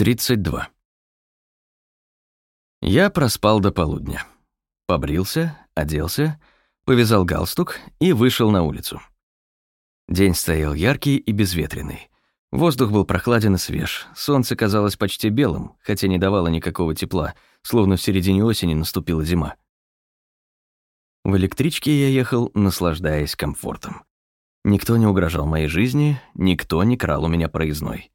32. Я проспал до полудня. Побрился, оделся, повязал галстук и вышел на улицу. День стоял яркий и безветренный. Воздух был прохладен и свеж, солнце казалось почти белым, хотя не давало никакого тепла, словно в середине осени наступила зима. В электричке я ехал, наслаждаясь комфортом. Никто не угрожал моей жизни, никто не крал у меня проездной.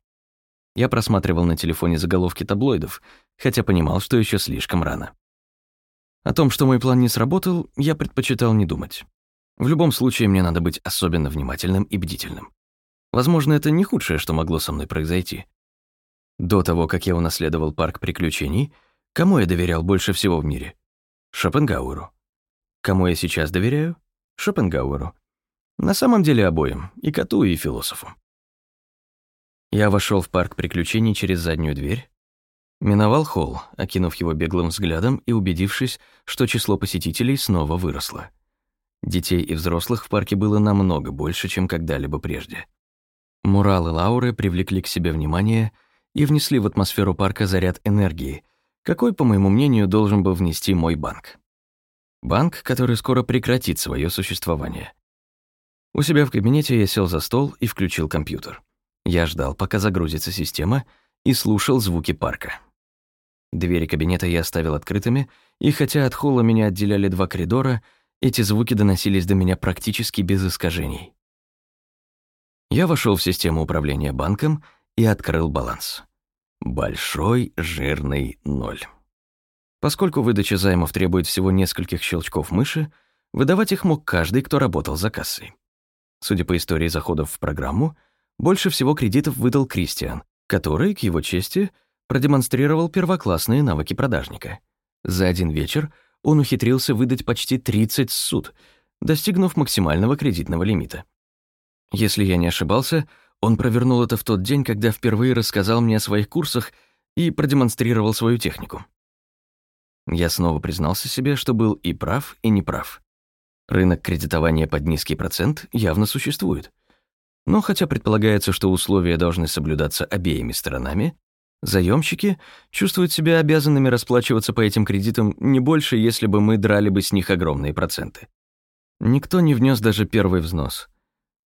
Я просматривал на телефоне заголовки таблоидов, хотя понимал, что еще слишком рано. О том, что мой план не сработал, я предпочитал не думать. В любом случае, мне надо быть особенно внимательным и бдительным. Возможно, это не худшее, что могло со мной произойти. До того, как я унаследовал парк приключений, кому я доверял больше всего в мире? Шопенгауэру. Кому я сейчас доверяю? Шопенгауэру. На самом деле обоим, и коту, и философу. Я вошел в парк приключений через заднюю дверь, миновал холл, окинув его беглым взглядом и убедившись, что число посетителей снова выросло. Детей и взрослых в парке было намного больше, чем когда-либо прежде. Муралы Лауры привлекли к себе внимание и внесли в атмосферу парка заряд энергии, какой, по моему мнению, должен был внести мой банк. Банк, который скоро прекратит свое существование. У себя в кабинете я сел за стол и включил компьютер. Я ждал, пока загрузится система, и слушал звуки парка. Двери кабинета я оставил открытыми, и хотя от холла меня отделяли два коридора, эти звуки доносились до меня практически без искажений. Я вошел в систему управления банком и открыл баланс. Большой жирный ноль. Поскольку выдача займов требует всего нескольких щелчков мыши, выдавать их мог каждый, кто работал за кассой. Судя по истории заходов в программу, больше всего кредитов выдал Кристиан, который, к его чести, продемонстрировал первоклассные навыки продажника. За один вечер он ухитрился выдать почти 30 суд, достигнув максимального кредитного лимита. Если я не ошибался, он провернул это в тот день, когда впервые рассказал мне о своих курсах и продемонстрировал свою технику. Я снова признался себе, что был и прав, и неправ. Рынок кредитования под низкий процент явно существует — но хотя предполагается, что условия должны соблюдаться обеими сторонами, заемщики чувствуют себя обязанными расплачиваться по этим кредитам не больше, если бы мы драли бы с них огромные проценты. Никто не внес даже первый взнос.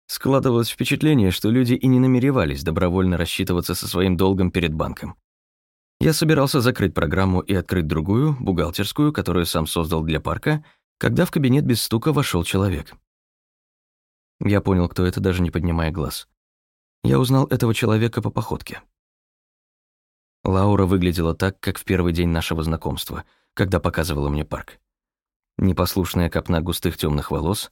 Складывалось впечатление, что люди и не намеревались добровольно рассчитываться со своим долгом перед банком. Я собирался закрыть программу и открыть другую, бухгалтерскую, которую сам создал для парка, когда в кабинет без стука вошел человек. Я понял, кто это, даже не поднимая глаз. Я узнал этого человека по походке. Лаура выглядела так, как в первый день нашего знакомства, когда показывала мне парк. Непослушная копна густых темных волос,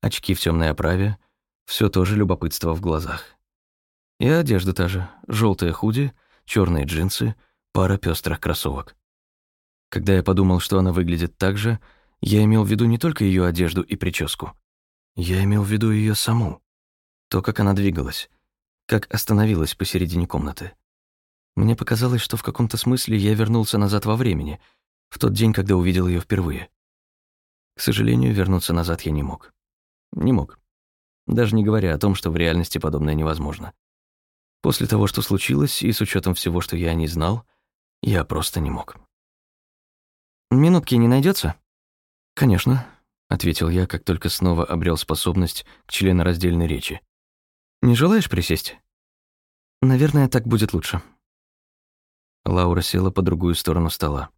очки в темной оправе, все то же любопытство в глазах. И одежда та же, желтая худи, черные джинсы, пара пестрых кроссовок. Когда я подумал, что она выглядит так же, я имел в виду не только ее одежду и прическу, я имел в виду ее саму. То, как она двигалась, как остановилась посередине комнаты. Мне показалось, что в каком-то смысле я вернулся назад во времени, в тот день, когда увидел ее впервые. К сожалению, вернуться назад я не мог. Не мог. Даже не говоря о том, что в реальности подобное невозможно. После того, что случилось, и с учетом всего, что я не знал, я просто не мог. «Минутки не найдется? «Конечно», — ответил я, как только снова обрел способность к членораздельной речи. «Не желаешь присесть?» «Наверное, так будет лучше». Лаура села по другую сторону стола.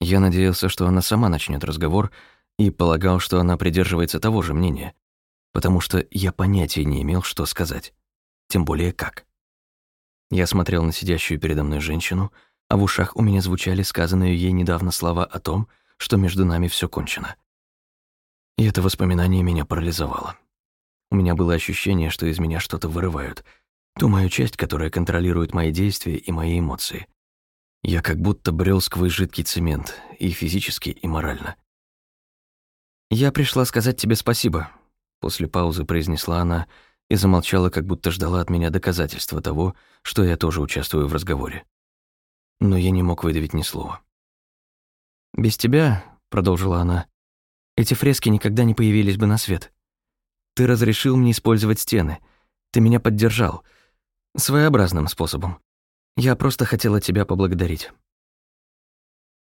Я надеялся, что она сама начнет разговор, и полагал, что она придерживается того же мнения, потому что я понятия не имел, что сказать, тем более как. Я смотрел на сидящую передо мной женщину, а в ушах у меня звучали сказанные ей недавно слова о том, что между нами все кончено. И это воспоминание меня парализовало. У меня было ощущение, что из меня что-то вырывают, ту мою часть, которая контролирует мои действия и мои эмоции. Я как будто брел сквозь жидкий цемент, и физически, и морально. «Я пришла сказать тебе спасибо», — после паузы произнесла она и замолчала, как будто ждала от меня доказательства того, что я тоже участвую в разговоре. Но я не мог выдавить ни слова. «Без тебя», — продолжила она, эти фрески никогда не появились бы на свет. Ты разрешил мне использовать стены. Ты меня поддержал. Своеобразным способом. Я просто хотела тебя поблагодарить».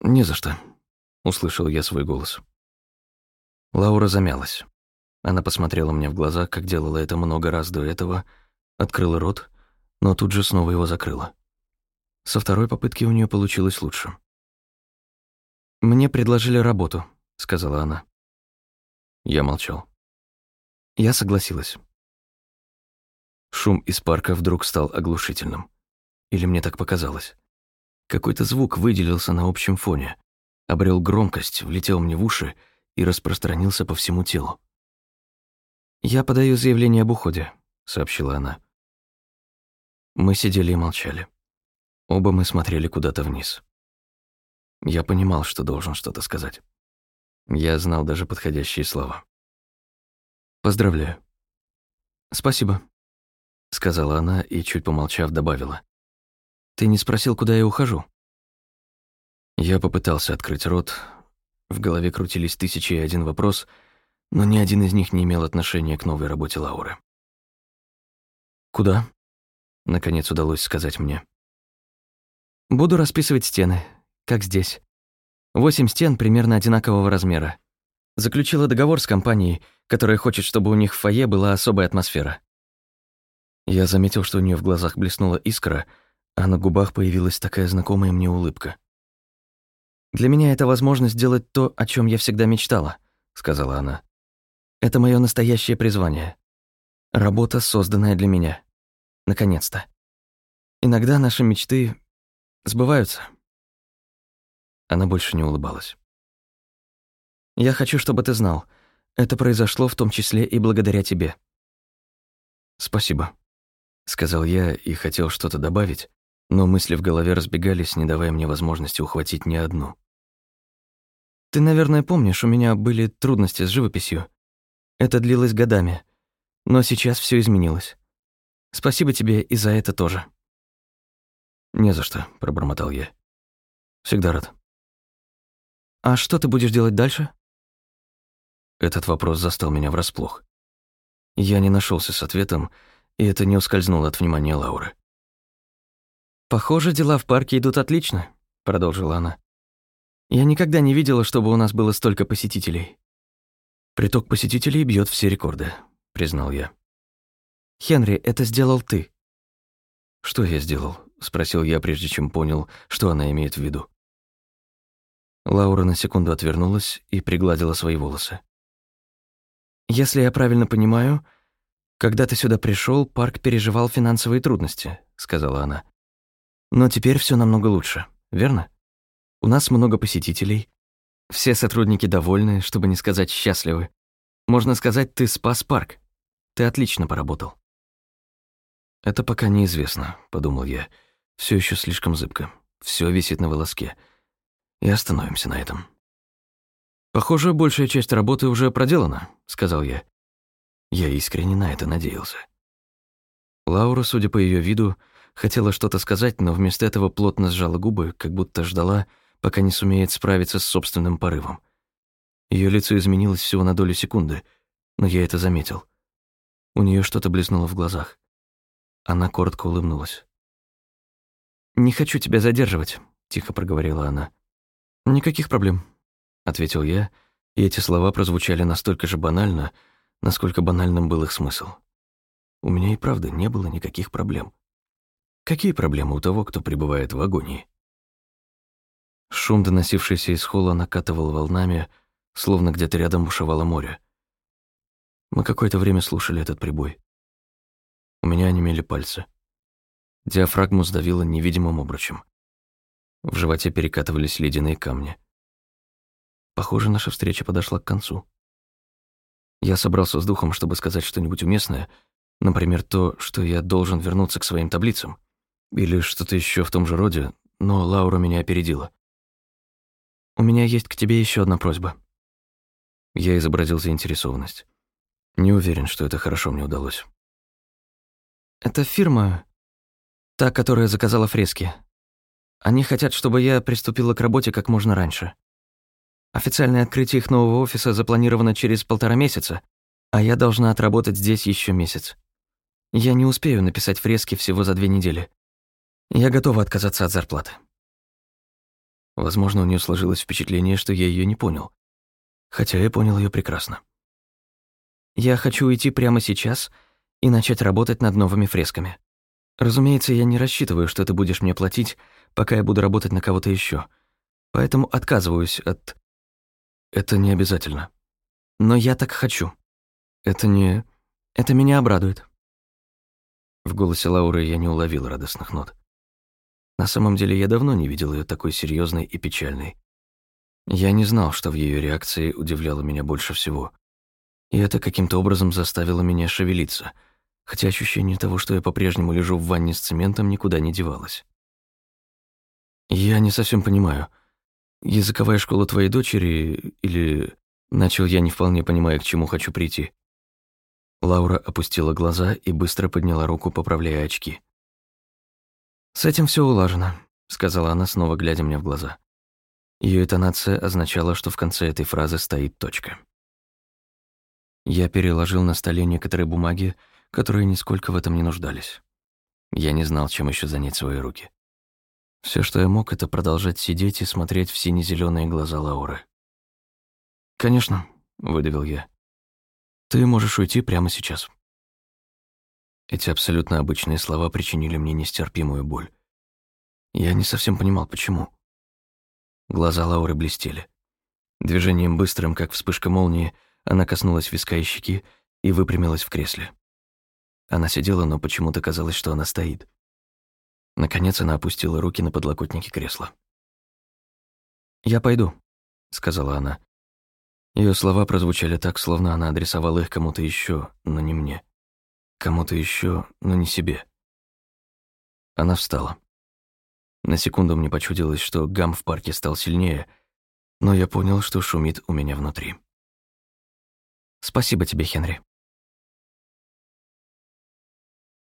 «Не за что», — услышал я свой голос. Лаура замялась. Она посмотрела мне в глаза, как делала это много раз до этого, открыла рот, но тут же снова его закрыла. Со второй попытки у нее получилось лучше. «Мне предложили работу», — сказала она. Я молчал. Я согласилась. Шум из парка вдруг стал оглушительным. Или мне так показалось. Какой-то звук выделился на общем фоне, обрел громкость, влетел мне в уши и распространился по всему телу. «Я подаю заявление об уходе», — сообщила она. Мы сидели и молчали. Оба мы смотрели куда-то вниз. Я понимал, что должен что-то сказать. Я знал даже подходящие слова. «Поздравляю». «Спасибо», — сказала она и, чуть помолчав, добавила. «Ты не спросил, куда я ухожу?» Я попытался открыть рот. В голове крутились тысячи и один вопрос, но ни один из них не имел отношения к новой работе Лауры. «Куда?» — наконец удалось сказать мне. «Буду расписывать стены, как здесь. Восемь стен примерно одинакового размера. Заключила договор с компанией, которая хочет, чтобы у них в фойе была особая атмосфера. Я заметил, что у нее в глазах блеснула искра, а на губах появилась такая знакомая мне улыбка. «Для меня это возможность сделать то, о чем я всегда мечтала», — сказала она. «Это мое настоящее призвание. Работа, созданная для меня. Наконец-то. Иногда наши мечты сбываются». Она больше не улыбалась. «Я хочу, чтобы ты знал, это произошло в том числе и благодаря тебе». «Спасибо», сказал я и хотел что-то добавить, но мысли в голове разбегались, не давая мне возможности ухватить ни одну. Ты, наверное, помнишь, у меня были трудности с живописью. Это длилось годами, но сейчас все изменилось. Спасибо тебе и за это тоже. Не за что, пробормотал я. Всегда рад. А что ты будешь делать дальше? Этот вопрос застал меня врасплох. Я не нашелся с ответом, и это не ускользнуло от внимания Лауры. «Похоже, дела в парке идут отлично», — продолжила она. «Я никогда не видела, чтобы у нас было столько посетителей». «Приток посетителей бьет все рекорды», — признал я. «Хенри, это сделал ты». «Что я сделал?» — спросил я, прежде чем понял, что она имеет в виду. Лаура на секунду отвернулась и пригладила свои волосы. «Если я правильно понимаю, «Когда ты сюда пришел, парк переживал финансовые трудности», — сказала она. «Но теперь все намного лучше, верно? У нас много посетителей. Все сотрудники довольны, чтобы не сказать счастливы. Можно сказать, ты спас парк. Ты отлично поработал». «Это пока неизвестно», — подумал я. Все еще слишком зыбко. Все висит на волоске. И остановимся на этом. «Похоже, большая часть работы уже проделана», — сказал я. Я искренне на это надеялся. Лаура, судя по ее виду, хотела что-то сказать, но вместо этого плотно сжала губы, как будто ждала, пока не сумеет справиться с собственным порывом. Ее лицо изменилось всего на долю секунды, но я это заметил. У нее что-то блеснуло в глазах. Она коротко улыбнулась. «Не хочу тебя задерживать», — тихо проговорила она. «Никаких проблем», — ответил я, и эти слова прозвучали настолько же банально, насколько банальным был их смысл. У меня и правда не было никаких проблем. Какие проблемы у того, кто пребывает в агонии? Шум, доносившийся из холла, накатывал волнами, словно где-то рядом бушевало море. Мы какое-то время слушали этот прибой. У меня онемели пальцы. Диафрагму сдавило невидимым обручем. В животе перекатывались ледяные камни. Похоже, наша встреча подошла к концу. Я собрался с духом, чтобы сказать что-нибудь уместное, например, то, что я должен вернуться к своим таблицам, или что-то еще в том же роде, но Лаура меня опередила. «У меня есть к тебе еще одна просьба». Я изобразил заинтересованность. Не уверен, что это хорошо мне удалось. «Это фирма, та, которая заказала фрески. Они хотят, чтобы я приступила к работе как можно раньше. Официальное открытие их нового офиса запланировано через полтора месяца, а я должна отработать здесь еще месяц. Я не успею написать фрески всего за две недели. Я готова отказаться от зарплаты. Возможно, у нее сложилось впечатление, что я ее не понял. Хотя я понял ее прекрасно. Я хочу уйти прямо сейчас и начать работать над новыми фресками. Разумеется, я не рассчитываю, что ты будешь мне платить, пока я буду работать на кого-то еще. Поэтому отказываюсь от... Это не обязательно. Но я так хочу. Это не... Это меня обрадует. В голосе Лауры я не уловил радостных нот. На самом деле я давно не видел ее такой серьезной и печальной. Я не знал, что в ее реакции удивляло меня больше всего. И это каким-то образом заставило меня шевелиться, хотя ощущение того, что я по-прежнему лежу в ванне с цементом, никуда не девалось. «Я не совсем понимаю. Языковая школа твоей дочери или...» Начал я, не вполне понимая, к чему хочу прийти. Лаура опустила глаза и быстро подняла руку, поправляя очки. «С этим все улажено», — сказала она, снова глядя мне в глаза. Ее интонация означала, что в конце этой фразы стоит точка. Я переложил на столе некоторые бумаги, которые нисколько в этом не нуждались. Я не знал, чем еще занять свои руки. Все, что я мог, это продолжать сидеть и смотреть в сине зеленые глаза Лауры. «Конечно», — выдавил я. «Ты можешь уйти прямо сейчас». Эти абсолютно обычные слова причинили мне нестерпимую боль. Я не совсем понимал, почему. Глаза Лауры блестели. Движением быстрым, как вспышка молнии, она коснулась виска и щеки и выпрямилась в кресле. Она сидела, но почему-то казалось, что она стоит. Наконец она опустила руки на подлокотники кресла. «Я пойду», — сказала она. Ее слова прозвучали так, словно она адресовала их кому-то еще, но не мне. Кому-то еще, но не себе. Она встала. На секунду мне почудилось, что гам в парке стал сильнее, но я понял, что шумит у меня внутри. «Спасибо тебе, Хенри»,